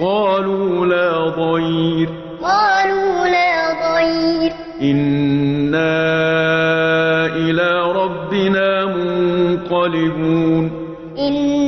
قالوا لا ضير. قالوا لا ضير. إنا إلى ربنا منقلبون. إنا